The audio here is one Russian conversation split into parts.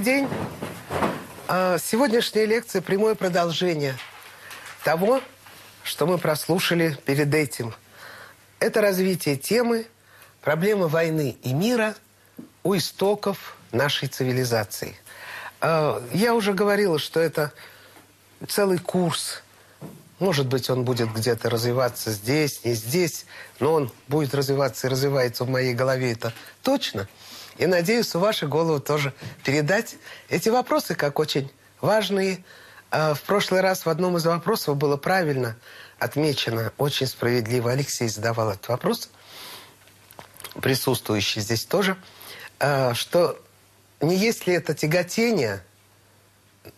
Добрый день. А, Сегодняшняя лекция – прямое продолжение того, что мы прослушали перед этим. Это развитие темы «Проблемы войны и мира у истоков нашей цивилизации». А, Я уже говорила, что это целый курс может быть, он будет где-то развиваться здесь, не здесь, но он будет развиваться и развивается в моей голове, это точно. И надеюсь, в вашу голову тоже передать эти вопросы как очень важные. А В прошлый раз в одном из вопросов было правильно отмечено, очень справедливо. Алексей задавал этот вопрос, присутствующий здесь тоже, а, что не есть ли это тяготение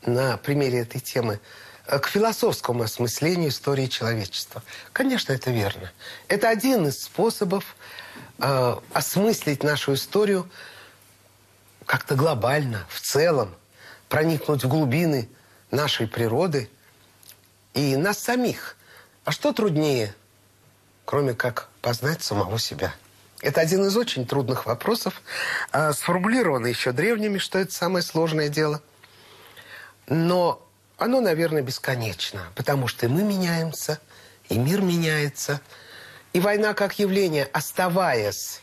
на примере этой темы к философскому осмыслению истории человечества. Конечно, это верно. Это один из способов э, осмыслить нашу историю как-то глобально, в целом, проникнуть в глубины нашей природы и нас самих. А что труднее, кроме как познать самого себя? Это один из очень трудных вопросов, э, сформулированный еще древними, что это самое сложное дело – но оно, наверное, бесконечно, потому что и мы меняемся, и мир меняется. И война как явление, оставаясь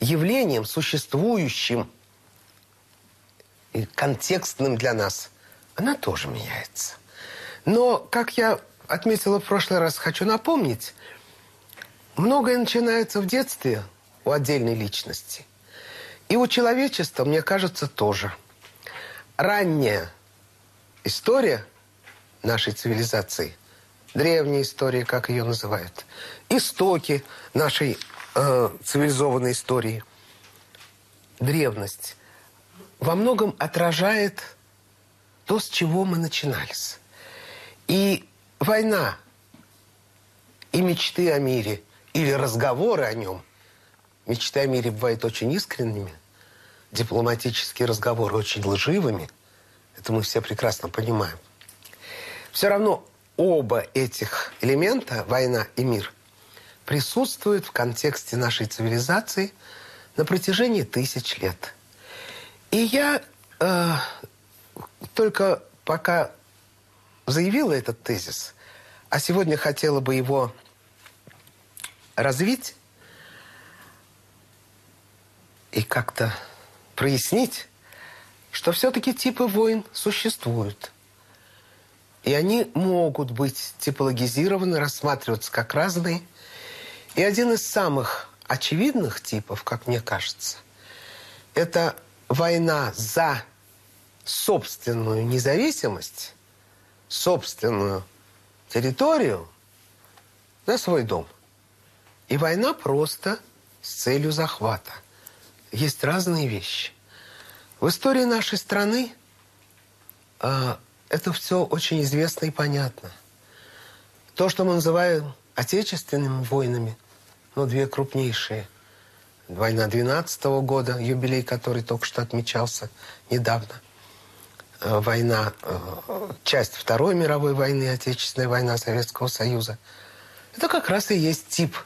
явлением, существующим и контекстным для нас, она тоже меняется. Но, как я отметила в прошлый раз, хочу напомнить, многое начинается в детстве у отдельной личности. И у человечества, мне кажется, тоже – ранняя история нашей цивилизации, древняя история, как ее называют, истоки нашей э, цивилизованной истории, древность, во многом отражает то, с чего мы начинались. И война, и мечты о мире, или разговоры о нем, мечты о мире бывают очень искренними – дипломатические разговоры очень лживыми. Это мы все прекрасно понимаем. Все равно оба этих элемента, война и мир, присутствуют в контексте нашей цивилизации на протяжении тысяч лет. И я э, только пока заявила этот тезис, а сегодня хотела бы его развить и как-то прояснить, что все-таки типы войн существуют. И они могут быть типологизированы, рассматриваться как разные. И один из самых очевидных типов, как мне кажется, это война за собственную независимость, собственную территорию, за свой дом. И война просто с целью захвата есть разные вещи. В истории нашей страны э, это все очень известно и понятно. То, что мы называем отечественными войнами, ну, две крупнейшие. Война 12 -го года, юбилей, который только что отмечался недавно. Э, война, э, часть Второй мировой войны, Отечественная война Советского Союза. Это как раз и есть тип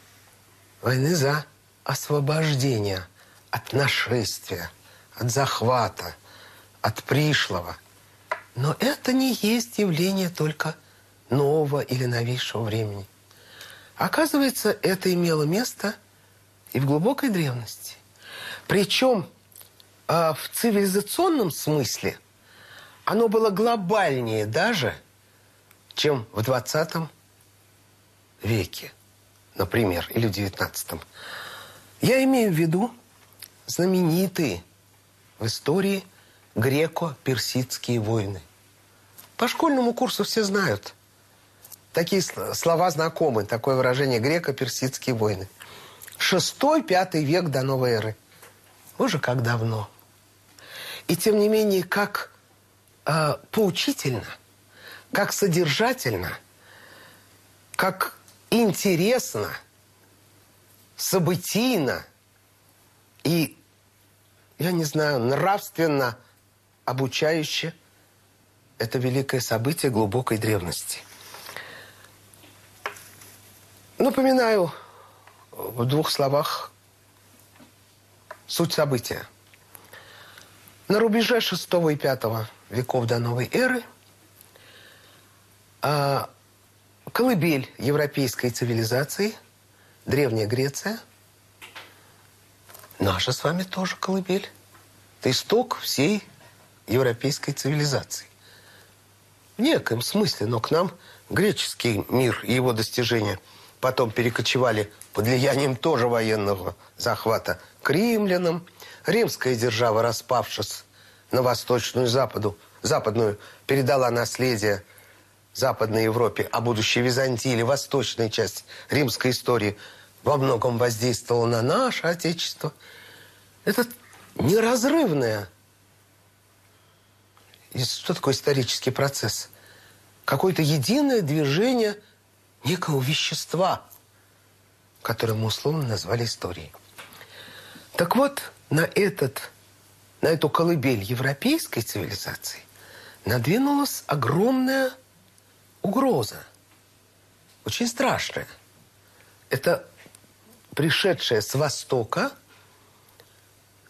войны за освобождение – от нашествия, от захвата, от пришлого. Но это не есть явление только нового или новейшего времени. Оказывается, это имело место и в глубокой древности. Причем э, в цивилизационном смысле оно было глобальнее даже, чем в 20 веке, например, или в 19. Я имею в виду знаменитые в истории греко-персидские войны. По школьному курсу все знают. Такие слова знакомы, такое выражение греко-персидские войны. Шестой, пятый век до новой эры. Боже, как давно. И тем не менее, как э, поучительно, как содержательно, как интересно, событийно и, я не знаю, нравственно обучающе это великое событие глубокой древности. Напоминаю в двух словах суть события. На рубеже VI и V веков до новой эры а, колыбель европейской цивилизации, Древняя Греция, наша с вами тоже колыбель. Это исток всей европейской цивилизации. В некоем смысле, но к нам греческий мир и его достижения потом перекочевали под влиянием тоже военного захвата к римлянам. Римская держава, распавшись на восточную западу, западную, передала наследие Западной Европе, а будущей Византии или восточная часть римской истории во многом воздействовала на наше Отечество. Это неразрывное. И что такое исторический процесс? Какое-то единое движение некого вещества, которое мы условно назвали историей. Так вот, на, этот, на эту колыбель европейской цивилизации надвинулась огромная угроза. Очень страшная. Это пришедшая с Востока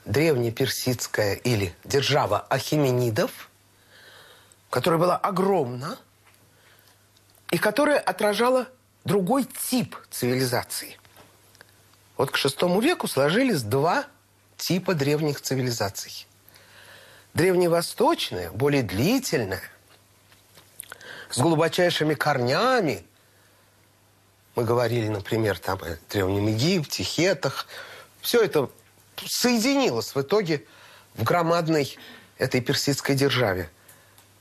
древнеперсидская или держава Ахименидов, которая была огромна и которая отражала другой тип цивилизации. Вот к шестому веку сложились два типа древних цивилизаций. Древневосточная, более длительная – с глубочайшими корнями. Мы говорили, например, там о Древнем Египте, Хетах. Все это соединилось в итоге в громадной этой персидской державе,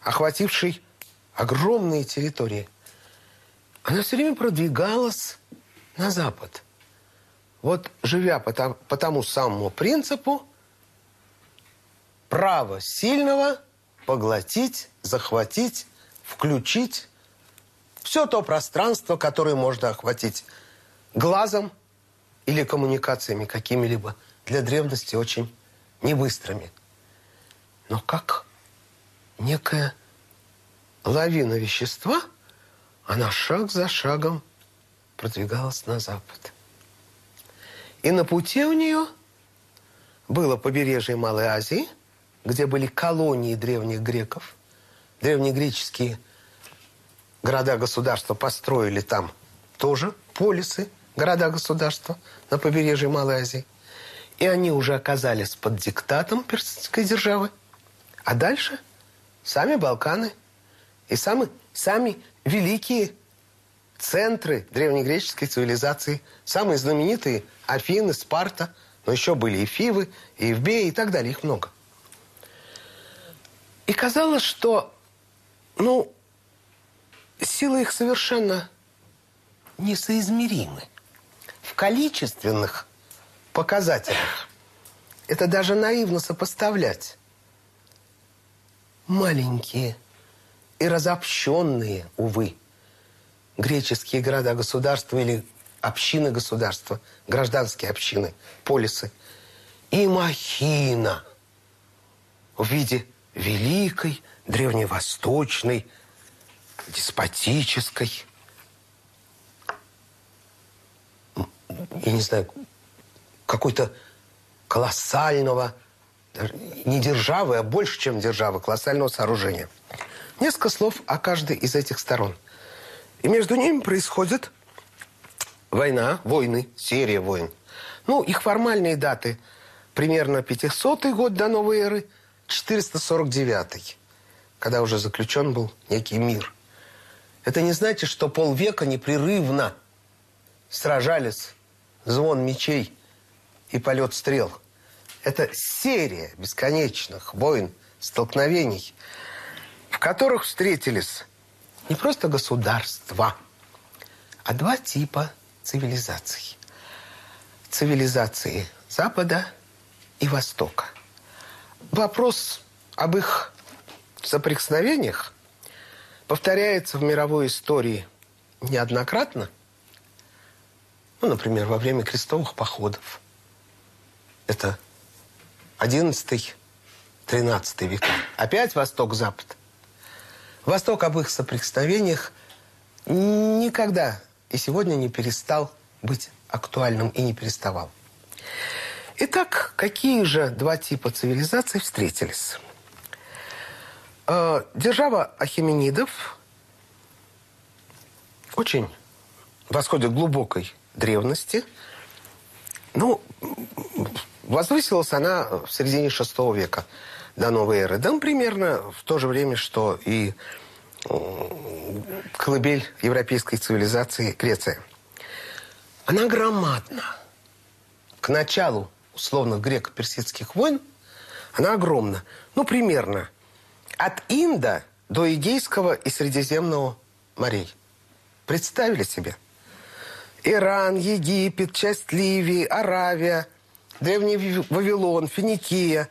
охватившей огромные территории. Она все время продвигалась на запад. Вот живя по, по тому самому принципу, право сильного поглотить, захватить включить все то пространство, которое можно охватить глазом или коммуникациями какими-либо для древности очень небыстрыми. Но как некая лавина вещества, она шаг за шагом продвигалась на запад. И на пути у нее было побережье Малой Азии, где были колонии древних греков – древнегреческие города-государства построили там тоже полисы, города-государства на побережье Малой Азии. И они уже оказались под диктатом персидской державы. А дальше сами Балканы и сами, сами великие центры древнегреческой цивилизации, самые знаменитые Афины, Спарта, но еще были и Фивы, и Евбеи и так далее, их много. И казалось, что ну, силы их совершенно несоизмеримы. В количественных показателях это даже наивно сопоставлять. Маленькие и разобщенные, увы, греческие города-государства или общины-государства, гражданские общины, полисы, и махина в виде великой древневосточной, деспотической, я не знаю, какой-то колоссального, не державы, а больше, чем державы, колоссального сооружения. Несколько слов о каждой из этих сторон. И между ними происходит война, войны, серия войн. Ну, их формальные даты примерно 500 год до новой эры, 449 когда уже заключен был некий мир. Это не значит, что полвека непрерывно сражались звон мечей и полет стрел. Это серия бесконечных войн, столкновений, которых встретились не просто государства, а два типа цивилизаций. Цивилизации Запада и Востока. Вопрос об их соприкосновениях повторяется в мировой истории неоднократно. Ну, например, во время крестовых походов. Это 11-13 века. Опять Восток-Запад. Восток об их соприкосновениях никогда и сегодня не перестал быть актуальным и не переставал. Итак, какие же два типа цивилизаций встретились? Э, держава Ахименидов очень восходит глубокой древности. Ну, возвысилась она в середине VI века до новой эры. Да, примерно в то же время, что и колыбель европейской цивилизации Греция. Она громадна. К началу условных греко-персидских войн она огромна. Ну, примерно от Инда до Эгейского и Средиземного морей. Представили себе? Иран, Египет, часть Ливии, Аравия, Древний Вавилон, Финикия,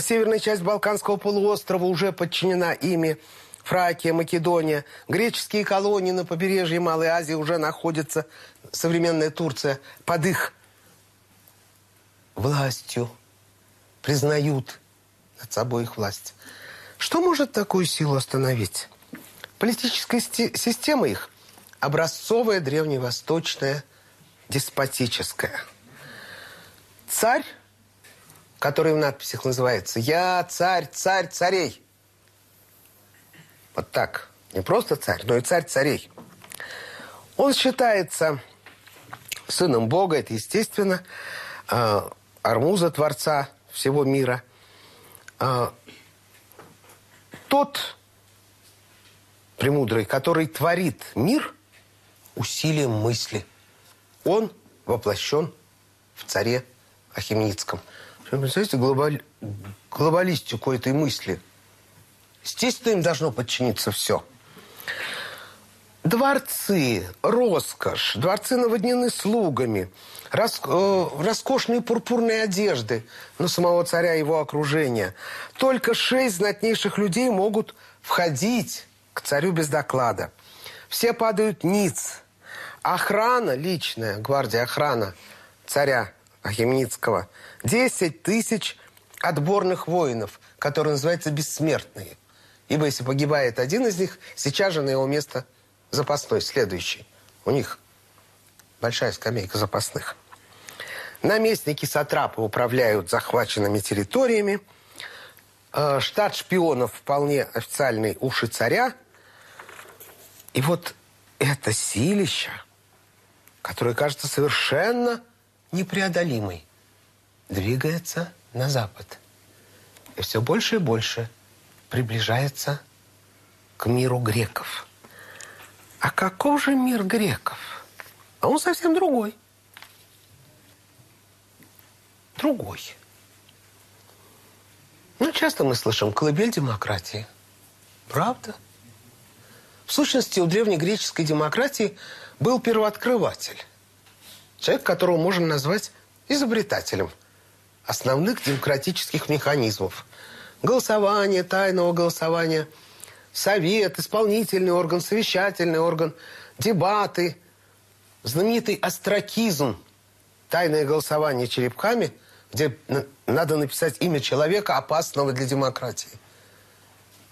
северная часть Балканского полуострова уже подчинена ими, Фракия, Македония, греческие колонии на побережье Малой Азии уже находятся, современная Турция, под их властью, признают над собой их власть. Что может такую силу остановить? Политическая система их образцовая, древневосточная, деспотическая. Царь, который в надписях называется «Я царь, царь царей», вот так. Не просто царь, но и царь царей. Он считается сыном Бога, это естественно, а, Армуза, Творца всего мира. А, тот премудрый, который творит мир усилием мысли. Он воплощен в царе Ахименицком. Представляете, глобаль... глобалистику этой мысли – Естественно, им должно подчиниться все. Дворцы, роскошь, дворцы наводнены слугами, рас, э, роскошные пурпурные одежды на самого царя и его окружения. Только шесть знатнейших людей могут входить к царю без доклада. Все падают ниц. Охрана личная, гвардия охрана царя Ахименицкого, 10 тысяч отборных воинов, которые называются бессмертные – Ибо если погибает один из них, сейчас же на его место запасной, следующий. У них большая скамейка запасных. Наместники сатрапы управляют захваченными территориями. Э, штат шпионов вполне официальный уши царя. И вот это силища, которое кажется совершенно непреодолимой, двигается на запад. И все больше и больше – приближается к миру греков. А каков же мир греков? А он совсем другой. Другой. Ну, часто мы слышим «колыбель демократии». Правда? В сущности, у древнегреческой демократии был первооткрыватель. Человек, которого можно назвать изобретателем основных демократических механизмов – голосование, тайного голосования, совет, исполнительный орган, совещательный орган, дебаты, знаменитый астракизм, тайное голосование черепками, где надо написать имя человека, опасного для демократии.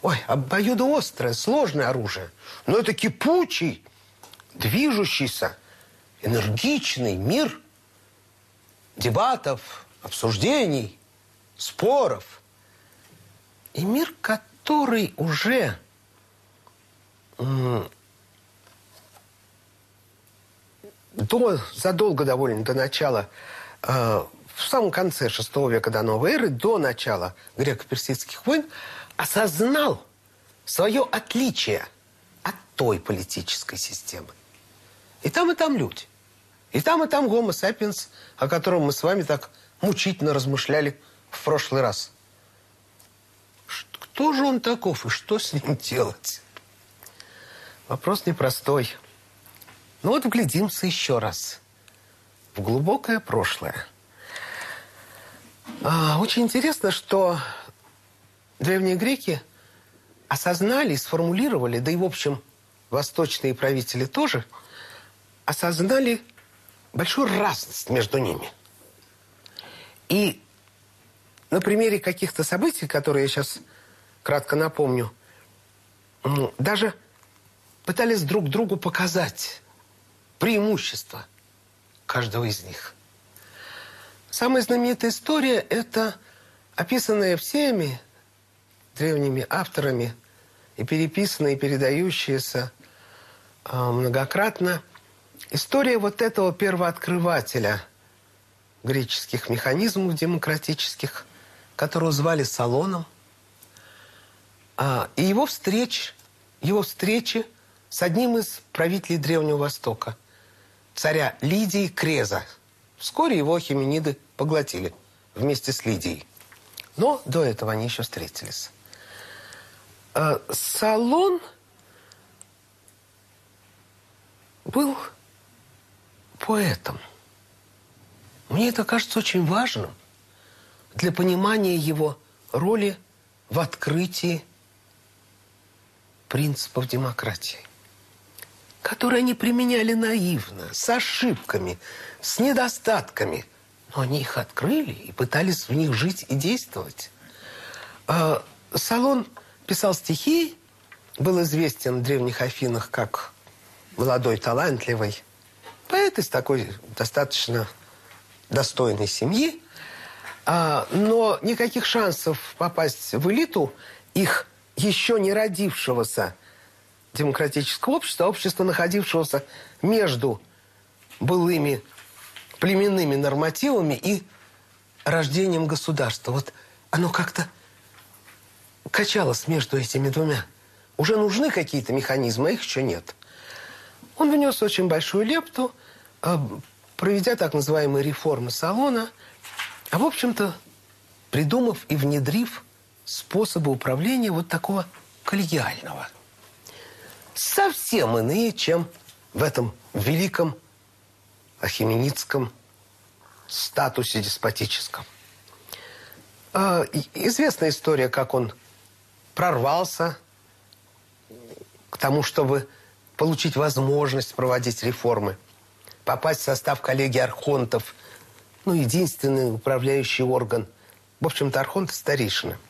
Ой, обоюдоострое, сложное оружие. Но это кипучий, движущийся, энергичный мир дебатов, обсуждений, споров – и мир, который уже до, задолго довольно до начала, э, в самом конце VI века до новой эры, до начала греко-персидских войн, осознал свое отличие от той политической системы. И там, и там люди. И там, и там гомо sapiens, о котором мы с вами так мучительно размышляли в прошлый раз – кто же он таков и что с ним делать? Вопрос непростой. Ну вот вглядимся еще раз в глубокое прошлое. А, очень интересно, что древние греки осознали, сформулировали, да и, в общем, восточные правители тоже, осознали большую разность между ними. И на примере каких-то событий, которые я сейчас кратко напомню, даже пытались друг другу показать преимущества каждого из них. Самая знаменитая история – это описанная всеми древними авторами и переписанная, и передающаяся а, многократно история вот этого первооткрывателя греческих механизмов демократических, которого звали Салоном, а, и его встреч, его встречи с одним из правителей Древнего Востока, царя Лидии Креза. Вскоре его химениды поглотили вместе с Лидией. Но до этого они еще встретились. А, Салон был поэтом. Мне это кажется очень важным для понимания его роли в открытии принципов демократии которые они применяли наивно, с ошибками, с недостатками. Но они их открыли и пытались в них жить и действовать. А, Салон писал стихи, был известен в древних Афинах как молодой, талантливый поэт из такой достаточно достойной семьи. А, но никаких шансов попасть в элиту их еще не родившегося демократического общества, общества, находившегося между былыми племенными нормативами и рождением государства. Вот оно как-то качалось между этими двумя. Уже нужны какие-то механизмы, а их еще нет. Он внес очень большую лепту, а, проведя так называемые реформы салона, а в общем-то придумав и внедрив способы управления вот такого коллегиального – совсем иные, чем в этом великом ахименицком статусе деспотическом. А, известная история, как он прорвался к тому, чтобы получить возможность проводить реформы, попасть в состав коллегии архонтов, ну, единственный управляющий орган. В общем-то, архонты старейшины –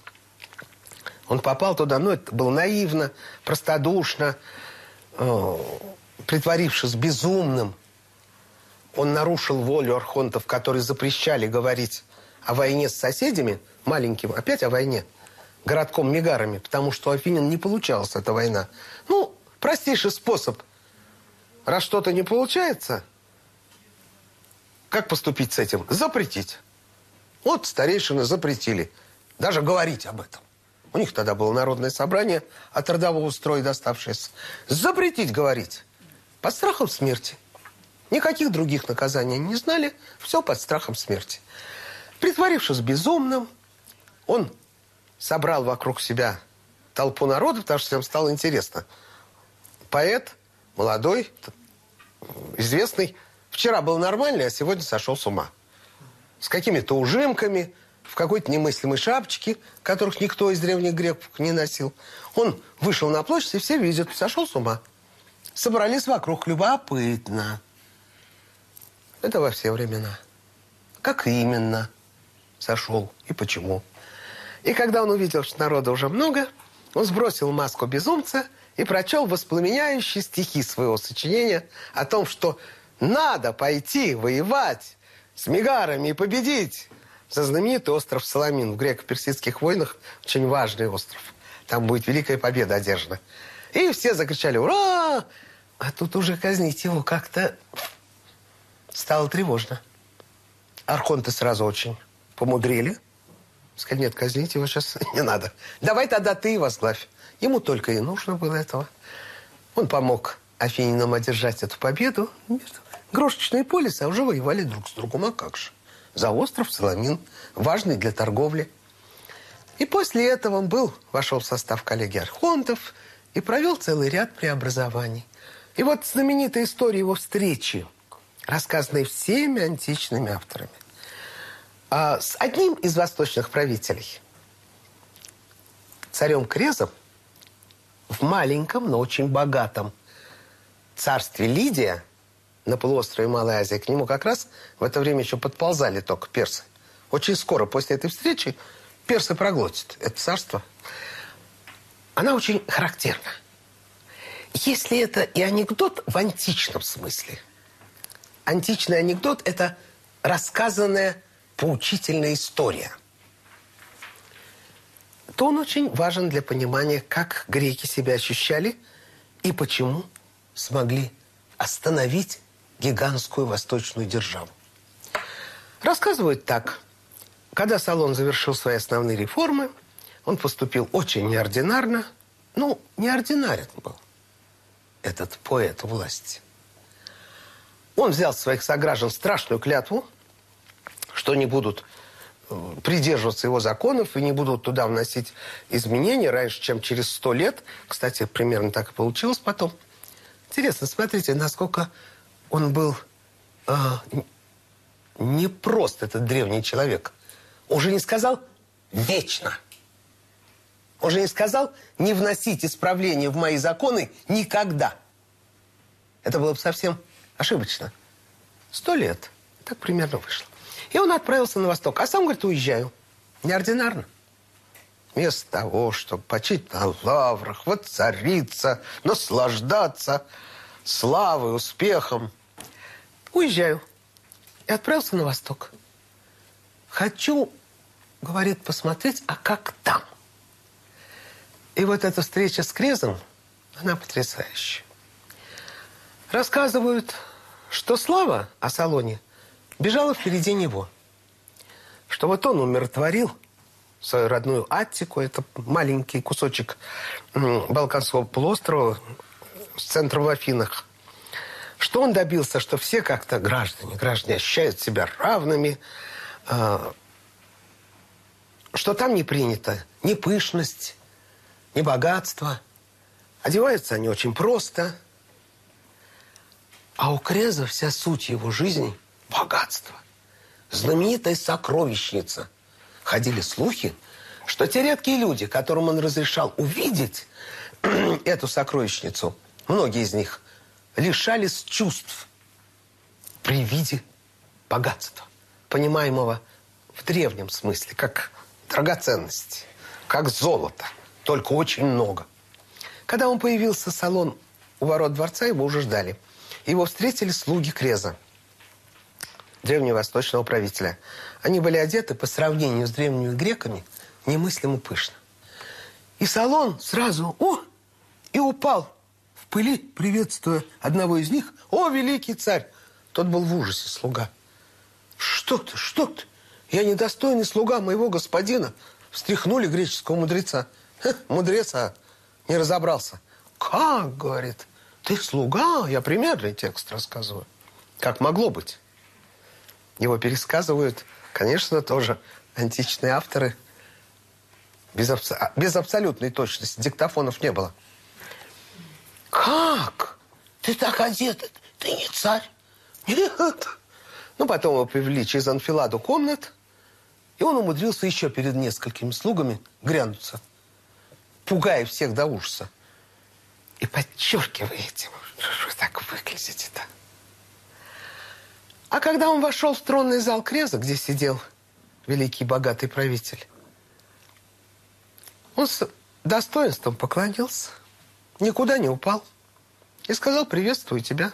он попал туда, ну, это было наивно, простодушно, э, притворившись безумным. Он нарушил волю архонтов, которые запрещали говорить о войне с соседями, маленьким, опять о войне, городком Мегарами, потому что у Афинин не получалась эта война. Ну, простейший способ. Раз что-то не получается, как поступить с этим? Запретить. Вот старейшины запретили даже говорить об этом. У них тогда было народное собрание от родового строя доставшееся. Запретить говорить. Под страхом смерти. Никаких других наказаний не знали. Все под страхом смерти. Притворившись безумным, он собрал вокруг себя толпу народа, потому что всем стало интересно. Поэт, молодой, известный. Вчера был нормальный, а сегодня сошел с ума. С какими-то ужимками, в какой-то немыслимой шапочке, которых никто из древних греков не носил. Он вышел на площадь, и все видят, сошел с ума. Собрались вокруг, любопытно. Это во все времена. Как именно сошел и почему. И когда он увидел, что народа уже много, он сбросил маску безумца и прочел воспламеняющие стихи своего сочинения о том, что надо пойти воевать с мегарами и победить за знаменитый остров Соломин в греко-персидских войнах. Очень важный остров. Там будет великая победа одержана. И все закричали «Ура!» А тут уже казнить его как-то стало тревожно. Архонты сразу очень помудрили. Сказали, нет, казнить его сейчас не надо. Давай тогда ты возглавь. Ему только и нужно было этого. Он помог Афининам одержать эту победу. Грошечные полисы, а уже воевали друг с другом. А как же? за остров Соломин, важный для торговли. И после этого он был, вошел в состав коллегии архонтов и провел целый ряд преобразований. И вот знаменитая история его встречи, рассказанная всеми античными авторами, а, с одним из восточных правителей, царем Крезом, в маленьком, но очень богатом царстве Лидия на полуострове Малой Азии. К нему как раз в это время еще подползали только персы. Очень скоро после этой встречи персы проглотят это царство. Она очень характерна. Если это и анекдот в античном смысле, античный анекдот – это рассказанная поучительная история, то он очень важен для понимания, как греки себя ощущали и почему смогли остановить гигантскую восточную державу. Рассказывают так. Когда Салон завершил свои основные реформы, он поступил очень неординарно. Ну, неординарен был этот поэт власти. Он взял своих сограждан страшную клятву, что они будут э, придерживаться его законов и не будут туда вносить изменения раньше, чем через сто лет. Кстати, примерно так и получилось потом. Интересно, смотрите, насколько он был э, не просто этот древний человек. Он же не сказал «вечно». Он же не сказал «не вносить исправления в мои законы никогда». Это было бы совсем ошибочно. Сто лет. Так примерно вышло. И он отправился на восток. А сам, говорит, уезжаю. Неординарно. Вместо того, чтобы почить на лаврах, воцариться, наслаждаться славой, успехом, уезжаю. И отправился на восток. Хочу, говорит, посмотреть, а как там. И вот эта встреча с Крезом, она потрясающая. Рассказывают, что Слава о Салоне бежала впереди него. Что вот он умиротворил свою родную Аттику, это маленький кусочек Балканского полуострова с центром в Афинах. Что он добился, что все как-то граждане, граждане ощущают себя равными, а, что там не принято ни пышность, ни богатство. Одеваются они очень просто. А у Креза вся суть его жизни – богатство. Знаменитая сокровищница. Ходили слухи, что те редкие люди, которым он разрешал увидеть эту сокровищницу, многие из них лишались чувств при виде богатства, понимаемого в древнем смысле, как драгоценность, как золото – только очень много. Когда он появился в салон у ворот дворца, его уже ждали. Его встретили слуги Креза, древневосточного правителя. Они были одеты по сравнению с древними греками немыслимо пышно. И салон сразу, о, и упал пыли, приветствуя одного из них. О, великий царь! Тот был в ужасе, слуга. Что ты, что ты? Я недостойный слуга моего господина. Встряхнули греческого мудреца. Мудрец, а не разобрался. Как, говорит, ты слуга? Я примерный текст рассказываю. Как могло быть? Его пересказывают, конечно, тоже античные авторы. Без, абс... без абсолютной точности. Диктофонов не было. Как? Ты так одет? Ты не царь? Нет. Ну, потом его привели через анфиладу комнат, и он умудрился еще перед несколькими слугами грянуться – пугая всех до ужаса. И подчеркивая этим, что вы так выглядите-то. А когда он вошел в тронный зал Креза, где сидел великий богатый правитель, он с достоинством поклонился, никуда не упал и сказал «приветствую тебя».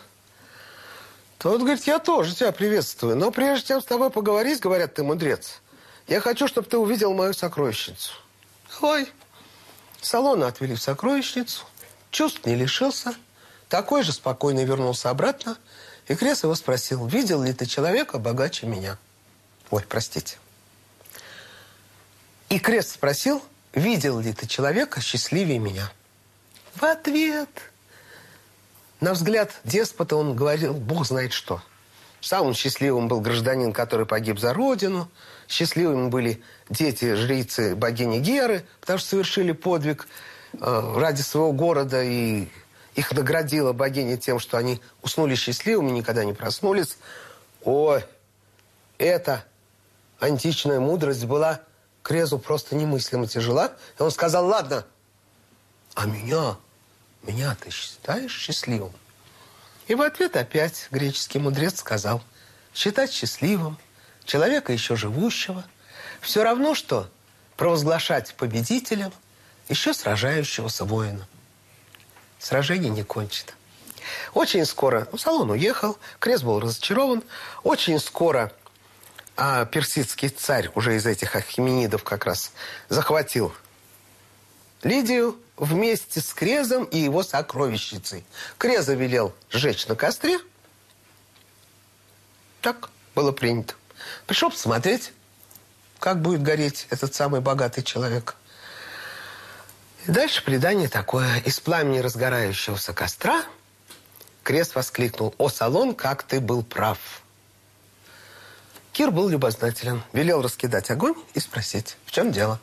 Тот говорит, я тоже тебя приветствую, но прежде чем с тобой поговорить, говорят, ты мудрец, я хочу, чтобы ты увидел мою сокровищницу. Давай. Салона отвели в сокровищницу. Чувств не лишился. Такой же спокойно вернулся обратно. И Крес его спросил, видел ли ты человека богаче меня? Ой, простите. И Крест спросил, видел ли ты человека счастливее меня? В ответ на взгляд деспота он говорил, бог знает что. Самым счастливым был гражданин, который погиб за родину. Счастливыми были дети, жрицы богини Геры, потому что совершили подвиг э, ради своего города и, их наградила богиня тем, что они уснули счастливыми, никогда не проснулись. Ой, эта античная мудрость была Крезу просто немыслимо тяжела. И он сказал, ладно, а меня, меня ты считаешь счастливым? И в ответ опять греческий мудрец сказал, считать счастливым человека еще живущего все равно, что провозглашать победителем еще сражающегося воина. Сражение не кончено. Очень скоро, ну, Салон уехал, Крест был разочарован. Очень скоро а персидский царь уже из этих ахименидов как раз захватил Лидию вместе с Крезом и его сокровищницей. Креза велел сжечь на костре. Так было принято. Пришел посмотреть, как будет гореть этот самый богатый человек. И дальше предание такое. Из пламени разгорающегося костра Крест воскликнул. «О, Салон, как ты был прав!» Кир был любознателен. Велел раскидать огонь и спросить, в чем дело?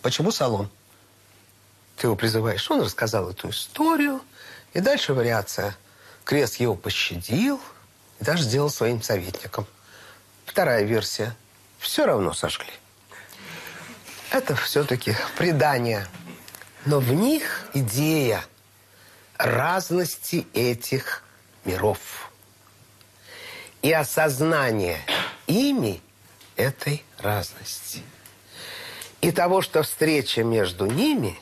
Почему Салон? Ты его призываешь. Он рассказал эту историю. И дальше вариация. Крест его пощадил и даже сделал своим советником. Вторая версия. Все равно сожгли. Это все-таки предание. Но в них идея разности этих миров и осознание ими этой разности. И того, что встреча между ними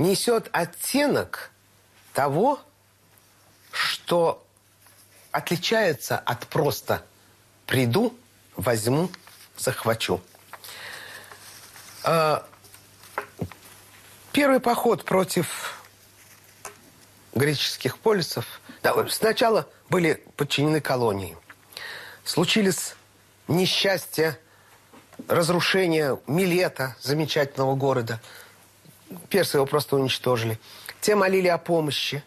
несет оттенок того, что отличается от просто приду, возьму, захвачу. А, первый поход против греческих полисов. Да, сначала были подчинены колонии. Случились несчастья, разрушения Милета, замечательного города. Персы его просто уничтожили. Те молили о помощи.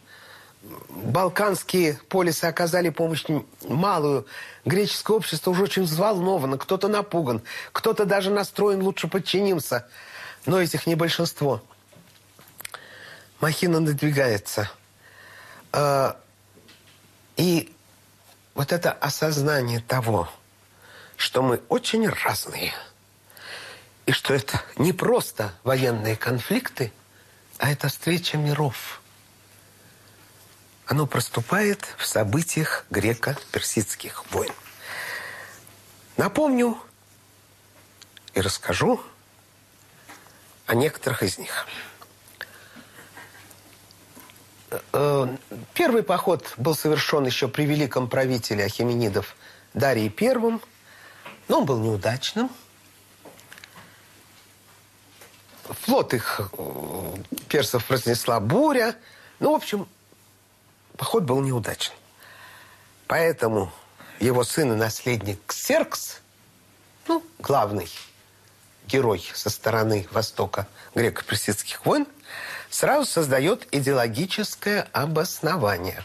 Балканские полисы оказали помощь малую. Греческое общество уже очень взволновано. Кто-то напуган, кто-то даже настроен лучше подчинимся. Но этих не большинство. Махина надвигается – а, и вот это осознание того, что мы очень разные, и что это не просто военные конфликты, а это встреча миров. Оно проступает в событиях греко-персидских войн. Напомню и расскажу о некоторых из них. Э, первый поход был совершен еще при великом правителе Ахименидов Дарии Первым, но он был неудачным. Флот их э, персов разнесла буря. Ну, в общем, поход был неудачен. Поэтому его сын и наследник Ксеркс, ну, главный герой со стороны Востока греко-персидских войн, сразу создает идеологическое обоснование.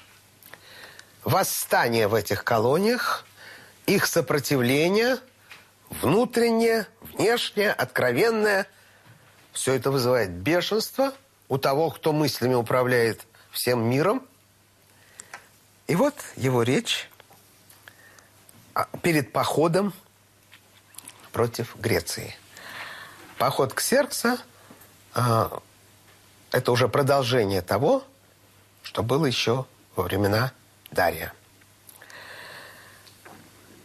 Восстание в этих колониях, их сопротивление, внутреннее, внешнее, откровенное, все это вызывает бешенство у того, кто мыслями управляет всем миром. И вот его речь перед походом против Греции. Поход к Серкса это уже продолжение того, что было еще во времена Дария.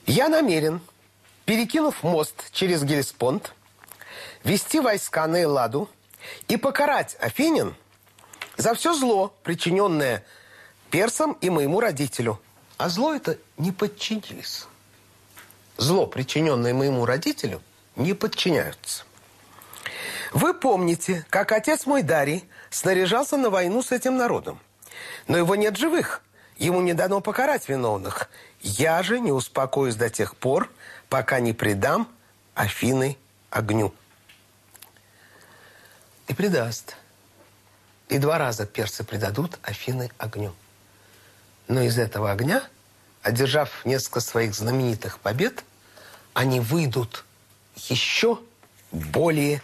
Я намерен, перекинув мост через Гелеспонд, вести войска на Элладу и покарать Афинин за все зло, причиненное персам и моему родителю. А зло это не подчинились. Зло, причиненное моему родителю, не подчиняются. Вы помните, как отец мой Дарий снаряжался на войну с этим народом. Но его нет живых. Ему не дано покарать виновных. Я же не успокоюсь до тех пор, пока не предам Афины огню. И предаст. И два раза персы предадут Афины огню. Но из этого огня, одержав несколько своих знаменитых побед, они выйдут еще более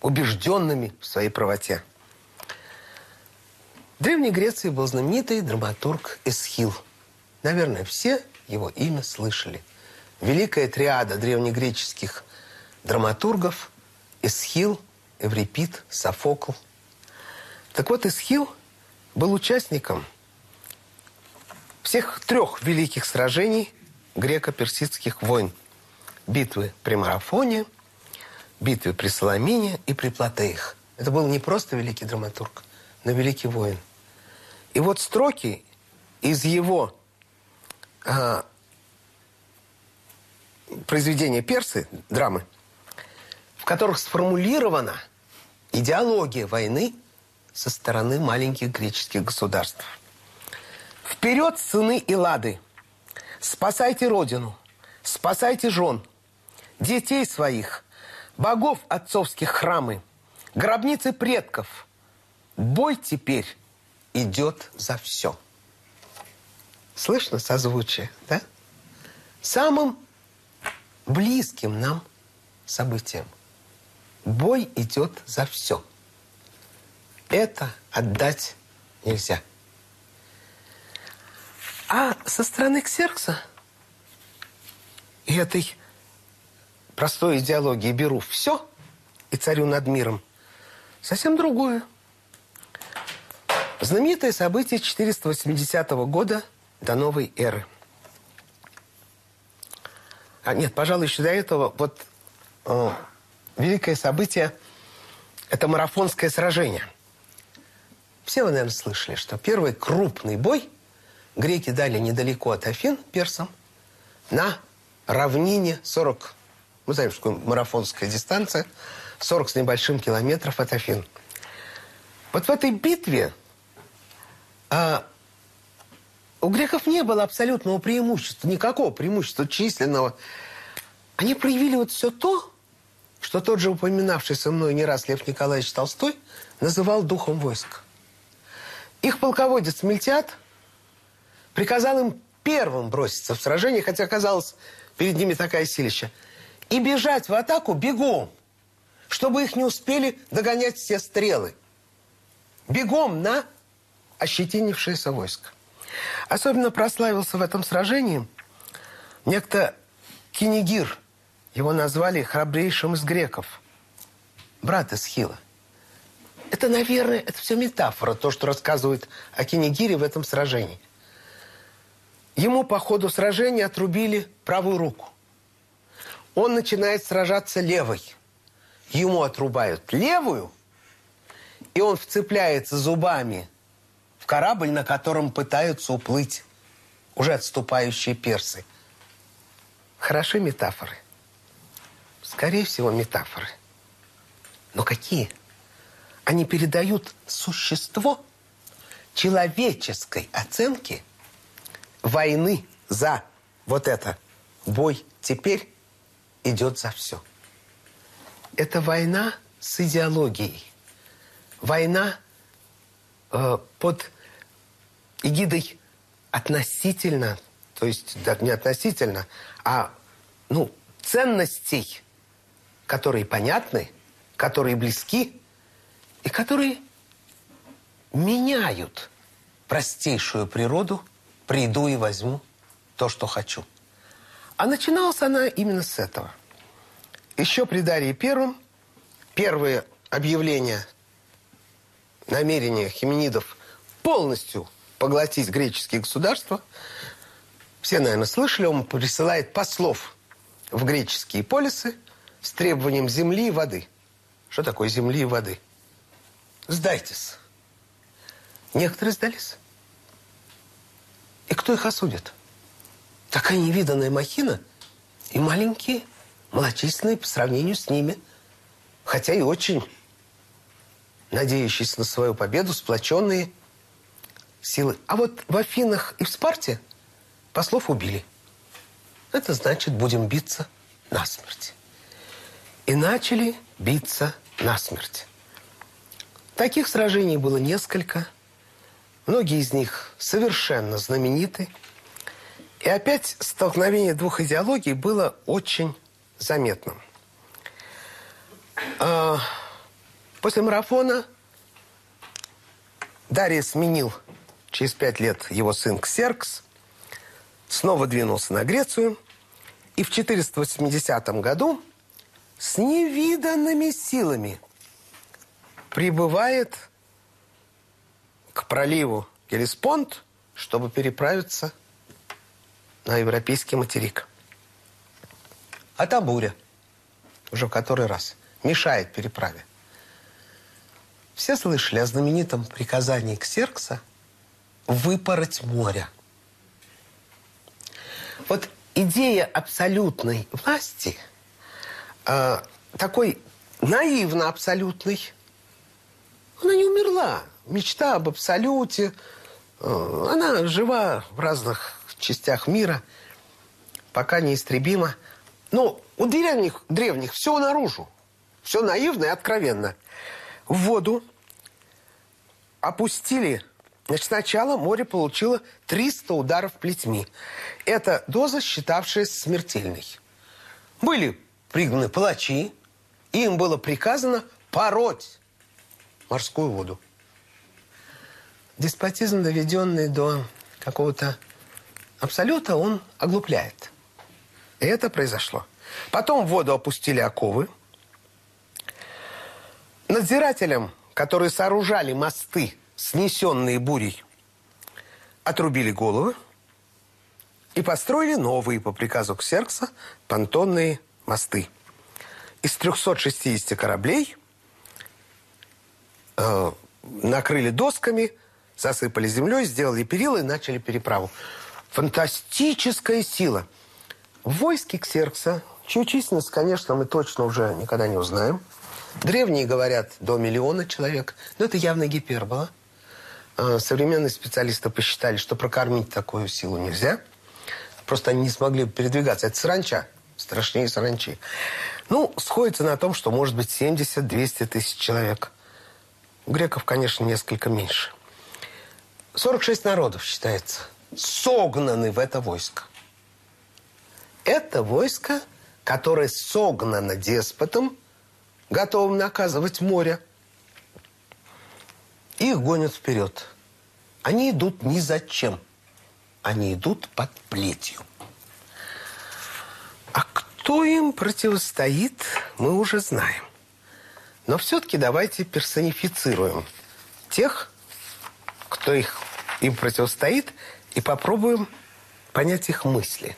убежденными в своей правоте. Древней Греции был знаменитый драматург Эсхил. Наверное, все его имя слышали. Великая триада древнегреческих драматургов Эсхил, Эврипид, Софокл. Так вот, Эсхил был участником всех трех великих сражений греко-персидских войн. Битвы при Марафоне, битвы при Соломине и при Платеях. Это был не просто великий драматург, но великий воин. И вот строки из его а, произведения «Персы», драмы, в которых сформулирована идеология войны со стороны маленьких греческих государств. Вперед, сыны Илады! Спасайте родину, спасайте жен, детей своих, богов отцовских храмы, гробницы предков. Бой теперь идет за все. Слышно созвучие, да? Самым близким нам событием. Бой идет за все. Это отдать нельзя. А со стороны Ксеркса и этой простой идеологии беру все и царю над миром совсем другое. Знаменитое событие 480 года до новой эры. А нет, пожалуй, еще до этого вот э, великое событие – это марафонское сражение. Все вы, наверное, слышали, что первый крупный бой греки дали недалеко от Афин персам на равнине 40, мы знаем, что марафонская дистанция, 40 с небольшим километров от Афин. Вот в этой битве а, у греков не было абсолютного преимущества, никакого преимущества численного. Они проявили вот все то, что тот же упоминавшийся мной не раз Лев Николаевич Толстой называл духом войск. Их полководец Мельтиад приказал им первым броситься в сражение, хотя казалось перед ними такая силища, и бежать в атаку бегом, чтобы их не успели догонять все стрелы. Бегом на ощетинившееся войско. Особенно прославился в этом сражении некто Кинигир. Его назвали храбрейшим из греков. Брат Эсхила. Это, наверное, это все метафора, то, что рассказывают о Кинигире в этом сражении. Ему по ходу сражения отрубили правую руку. Он начинает сражаться левой. Ему отрубают левую, и он вцепляется зубами в корабль, на котором пытаются уплыть уже отступающие персы. Хороши метафоры. Скорее всего, метафоры. Но какие? Они передают существо человеческой оценки войны за вот это. Бой теперь идет за все. Это война с идеологией. Война э, под эгидой относительно, то есть да, не относительно, а ну, ценностей, которые понятны, которые близки и которые меняют простейшую природу «приду и возьму то, что хочу». А начиналась она именно с этого. Еще при Дарье Первом первые объявления намерения хименидов полностью поглотить греческие государства. Все, наверное, слышали, он присылает послов в греческие полисы с требованием земли и воды. Что такое земли и воды? Сдайтесь. Некоторые сдались. И кто их осудит? Такая невиданная махина и маленькие, малочисленные по сравнению с ними. Хотя и очень надеющиеся на свою победу, сплоченные – силы. А вот в Афинах и в Спарте послов убили. Это значит, будем биться насмерть. И начали биться насмерть. Таких сражений было несколько. Многие из них совершенно знамениты. И опять столкновение двух идеологий было очень заметным. А, после марафона Дария сменил через пять лет его сын Ксеркс, снова двинулся на Грецию, и в 480 году с невиданными силами прибывает к проливу Гелеспонд, чтобы переправиться на европейский материк. А там буря, уже в который раз, мешает переправе. Все слышали о знаменитом приказании Ксеркса выпороть море. Вот идея абсолютной власти, э, такой наивно абсолютной, она не умерла. Мечта об абсолюте, э, она жива в разных частях мира, пока неистребима. Но у древних, древних все наружу. Все наивно и откровенно. В воду опустили... Значит, сначала море получило 300 ударов плетьми. Это доза, считавшаяся смертельной. Были пригнаны палачи, им было приказано пороть морскую воду. Деспотизм, доведенный до какого-то абсолюта, он оглупляет. И это произошло. Потом в воду опустили оковы. Надзирателям, которые сооружали мосты, снесенные бурей, отрубили головы и построили новые по приказу Ксеркса понтонные мосты. Из 360 кораблей э, накрыли досками, засыпали землей, сделали перила и начали переправу. Фантастическая сила. В Ксеркса, чью численность, конечно, мы точно уже никогда не узнаем. Древние говорят до миллиона человек, но это явно гипербола. А, современные специалисты посчитали, что прокормить такую силу нельзя. Просто они не смогли передвигаться. Это саранча. Страшнее саранчи. Ну, сходится на том, что может быть 70-200 тысяч человек. У греков, конечно, несколько меньше. 46 народов, считается, согнаны в это войско. Это войско, которое согнано деспотом, готовым наказывать море. Их гонят вперед. Они идут ни зачем. Они идут под плетью. Кто им противостоит, мы уже знаем. Но все-таки давайте персонифицируем тех, кто их, им противостоит, и попробуем понять их мысли.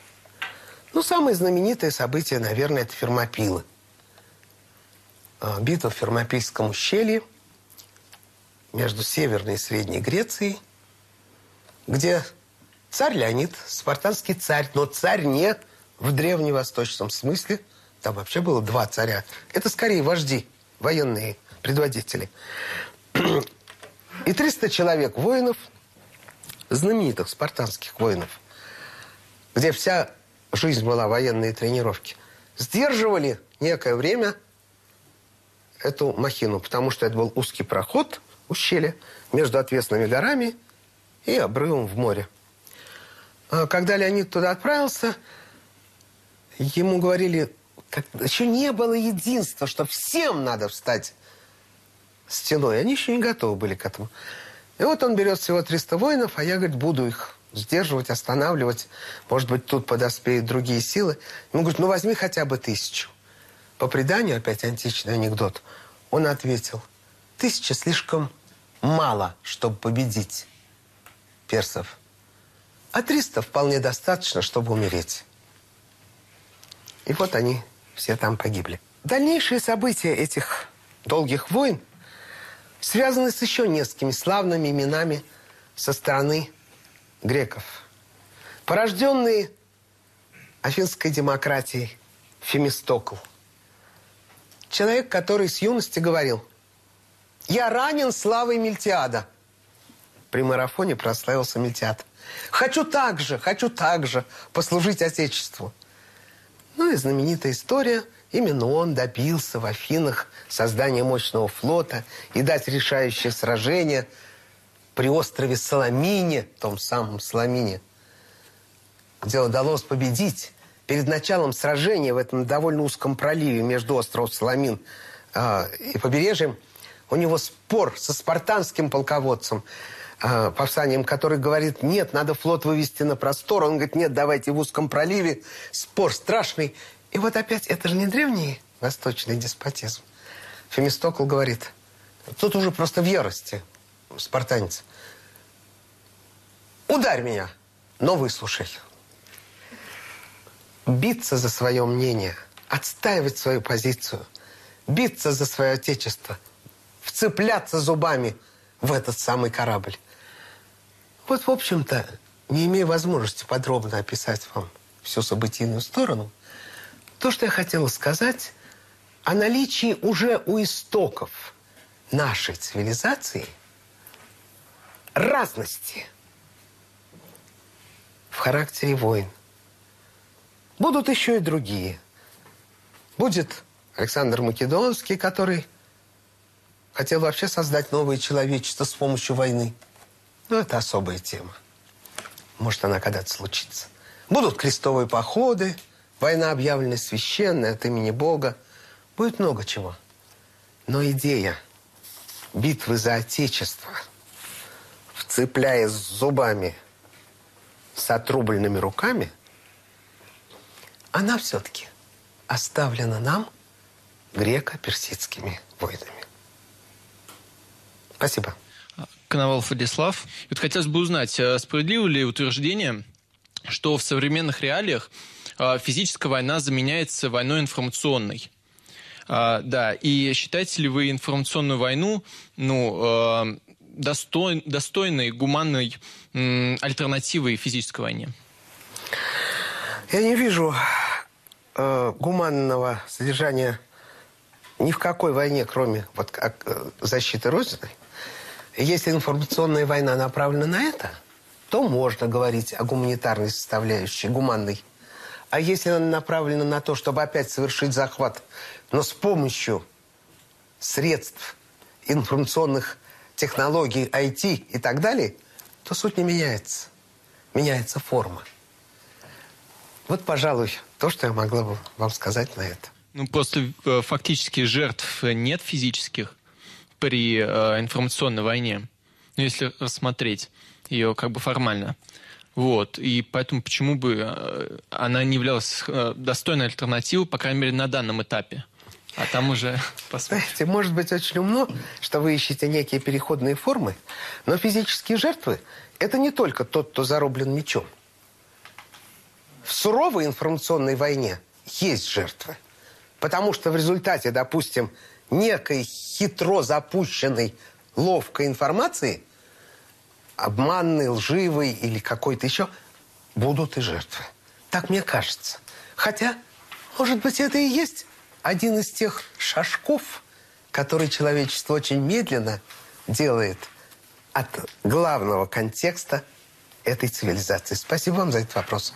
Ну, самое знаменитое событие, наверное, это Фермопилы. А, битва в Фермопильском ущелье между Северной и Средней Грецией, где царь Леонид, спартанский царь, но царь не в древневосточном смысле, там вообще было два царя. Это скорее вожди военные предводители. И 300 человек воинов, знаменитых спартанских воинов, где вся жизнь была военные тренировки, сдерживали некое время эту махину, потому что это был узкий проход, ущелье, между отвесными горами и обрывом в море. А когда Леонид туда отправился, ему говорили, как, еще не было единства, что всем надо встать стеной. Они еще не готовы были к этому. И вот он берет всего 300 воинов, а я, говорит, буду их сдерживать, останавливать. Может быть, тут подоспеют другие силы. Ему говорит, ну возьми хотя бы тысячу. По преданию, опять античный анекдот, он ответил, тысяча слишком мало, чтобы победить персов. А 300 вполне достаточно, чтобы умереть. И вот они все там погибли. Дальнейшие события этих долгих войн связаны с еще несколькими славными именами со стороны греков. Порожденные афинской демократией Фемистокл. Человек, который с юности говорил, «Я ранен славой Мильтиада». При марафоне прославился Мильтиад. «Хочу так же, хочу так же послужить Отечеству». Ну и знаменитая история. Именно он добился в Афинах создания мощного флота и дать решающее сражение при острове Соломине, том самом Соломине, где удалось победить перед началом сражения в этом довольно узком проливе между островом Соломин э, и побережьем, у него спор со спартанским полководцем, э, Павсанием, который говорит, нет, надо флот вывести на простор. Он говорит, нет, давайте в узком проливе. Спор страшный. И вот опять, это же не древний восточный деспотизм. Фемистокл говорит, тут уже просто в ярости спартанец. Ударь меня, но выслушай. Биться за свое мнение, отстаивать свою позицию, биться за свое отечество, вцепляться зубами в этот самый корабль. Вот, в общем-то, не имея возможности подробно описать вам всю событийную сторону, то, что я хотела сказать о наличии уже у истоков нашей цивилизации разности в характере войн. Будут еще и другие. Будет Александр Македонский, который хотел вообще создать новое человечество с помощью войны. Но это особая тема. Может, она когда-то случится. Будут крестовые походы, война объявлена священная от имени Бога – Будет много чего. Но идея битвы за Отечество, вцепляясь зубами с отрубленными руками, она все-таки оставлена нам греко-персидскими войнами. Спасибо. Коновал Владислав. Вот хотелось бы узнать, э, справедливо ли утверждение, что в современных реалиях э, физическая война заменяется войной информационной? А, да, и считаете ли вы информационную войну, ну, э, достой, достойной, гуманной альтернативой физической войне? Я не вижу э, гуманного содержания ни в какой войне, кроме вот, защиты Родины. Если информационная война направлена на это, то можно говорить о гуманитарной составляющей, гуманной. А если она направлена на то, чтобы опять совершить захват но с помощью средств информационных технологий, IT и так далее, то суть не меняется. Меняется форма. Вот, пожалуй, то, что я могла бы вам сказать на это. Ну, просто э, фактически жертв нет физических при э, информационной войне. Ну, если рассмотреть ее как бы формально. Вот. И поэтому почему бы э, она не являлась э, достойной альтернативой, по крайней мере, на данном этапе? А там уже посмотрим. Знаете, может быть очень умно, что вы ищете некие переходные формы, но физические жертвы – это не только тот, кто зарублен мечом. В суровой информационной войне есть жертвы. Потому что в результате, допустим, некой хитро запущенной ловкой информации, обманной, лживой или какой-то еще, будут и жертвы. Так мне кажется. Хотя, может быть, это и есть один из тех шажков, который человечество очень медленно делает от главного контекста этой цивилизации. Спасибо вам за этот вопрос.